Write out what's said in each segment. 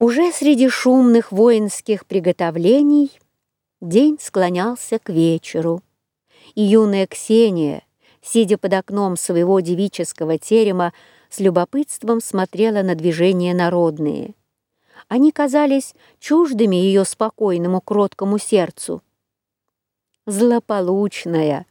Уже среди шумных воинских приготовлений день склонялся к вечеру, и юная Ксения, сидя под окном своего девического терема, с любопытством смотрела на движения народные. Они казались чуждыми ее спокойному, кроткому сердцу. Злополучная!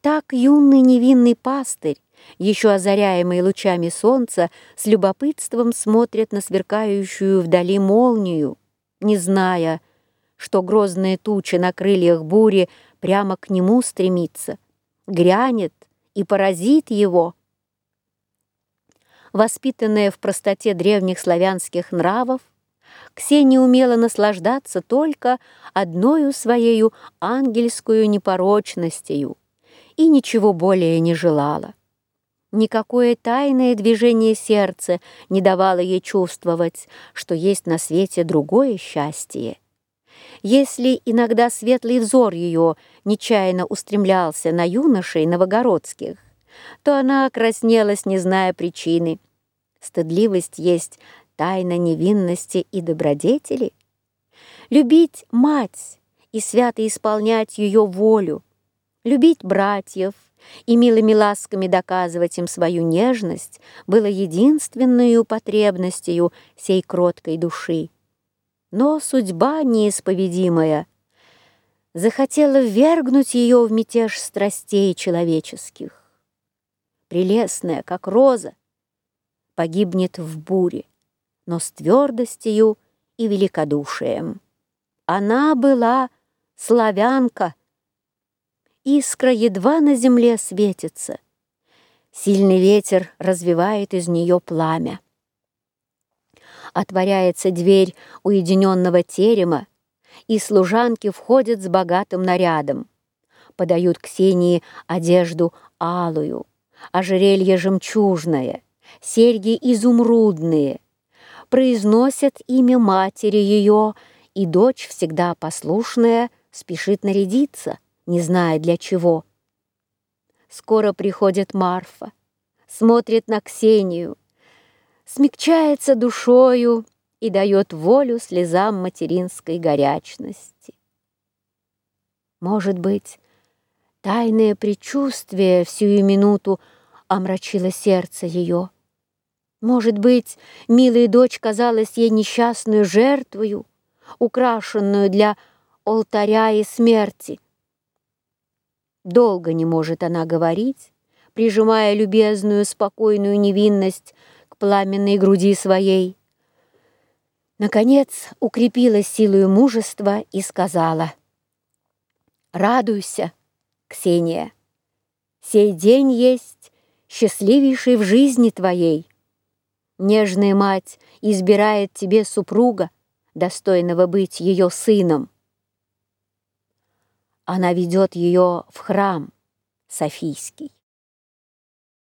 Так юный невинный пастырь еще озаряемые лучами солнца, с любопытством смотрят на сверкающую вдали молнию, не зная, что грозная туча на крыльях бури прямо к нему стремится, грянет и поразит его. Воспитанная в простоте древних славянских нравов, Ксения умела наслаждаться только одною своею ангельскую непорочностью и ничего более не желала. Никакое тайное движение сердца не давало ей чувствовать, что есть на свете другое счастье. Если иногда светлый взор ее нечаянно устремлялся на юношей новогородских, то она краснелась, не зная причины. Стыдливость есть тайна невинности и добродетели. Любить мать и свято исполнять ее волю, любить братьев, и милыми ласками доказывать им свою нежность было единственной потребностью сей кроткой души. Но судьба неисповедимая захотела ввергнуть ее в мятеж страстей человеческих. Прелестная, как роза, погибнет в буре, но с твердостью и великодушием. Она была славянка, искра едва на земле светится. Сильный ветер развивает из нее пламя. Отворяется дверь уединенного терема, и служанки входят с богатым нарядом. Подают Ксении одежду алую, ожерелье жемчужное, серьги изумрудные. Произносят имя матери ее, и дочь, всегда послушная, спешит нарядиться — не зная для чего. Скоро приходит Марфа, смотрит на Ксению, смягчается душою и дает волю слезам материнской горячности. Может быть, тайное предчувствие всю минуту омрачило сердце ее. Может быть, милая дочь казалась ей несчастную жертвою, украшенную для алтаря и смерти. Долго не может она говорить, прижимая любезную, спокойную невинность к пламенной груди своей. Наконец укрепила силою мужества и сказала, «Радуйся, Ксения, сей день есть счастливейший в жизни твоей. Нежная мать избирает тебе супруга, достойного быть ее сыном. Она ведет ее в храм Софийский.